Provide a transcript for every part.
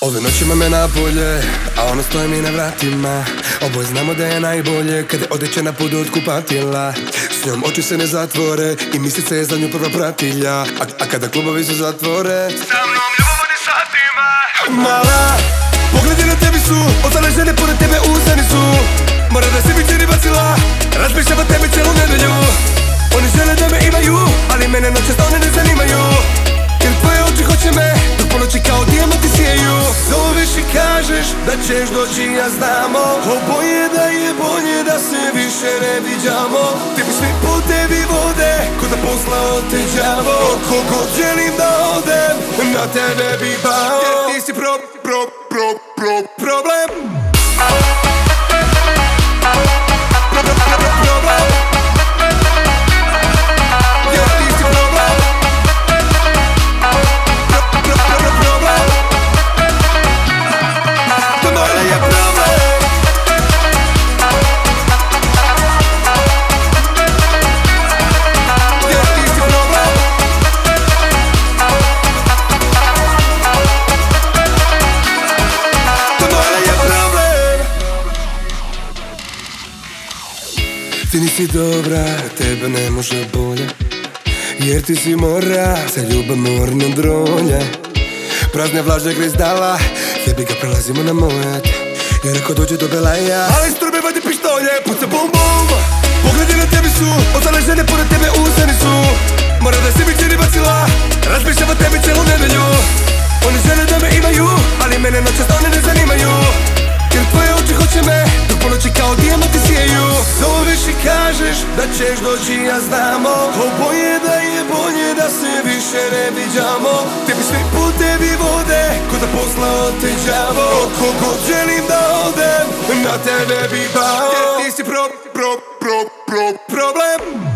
Ove noći ima me napolje, a ono stoji mi na vratima. Oboje znamo da je najbolje, kada odeće na put od kupatila S njom oči se ne zatvore i mislice je za nju prva pratilja. A, a kada klubovi se zatvore Sa mnom ljubav vodi satima. Mala, pogledi na tebi su, ostale žene pored tebe usani su ćeš doći, ja znamo. Oboje da je bolje da se više ne viđamo. Tebi svi putevi vode, ko da poslao te đavo Kogod želim da odem, na tebe bi pao. Jer ti si pro, pro, pro, pro, problem Ti nisi dobra, tebe ne može bolje. Jer ti si mora, sa ljubav morno dronje Prazne vlaže grizdala, jebi ga prelazimo na mojet Jer ako dođe do belaja Ali strube vadi pištolje, puca bum bum. Pogledi na tebi su, ostale žene pored tebe usani su. Mora da se ćeš doći ja znamo. Oboje da je bolje da se više ne viđamo. Tebi svi putevi vode Ko da poslao te đavo Kogod želim da odem Na tebe bi pao Jer ti si pro, pro, pro, pro, problem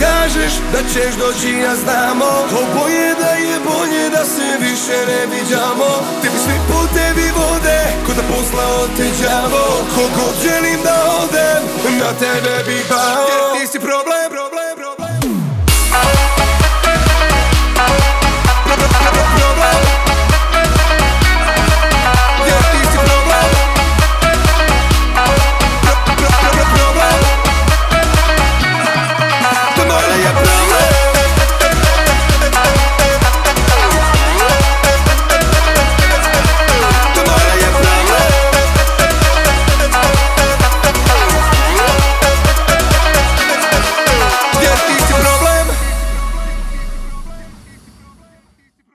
kažeš da ćeš doći, ja znamo. Oboje da je bolje da se više ne viđamo. Tebi svi putevi vode, ko da poslao te đavo Kogod želim da odem, na tebe bi pao. Jer ti si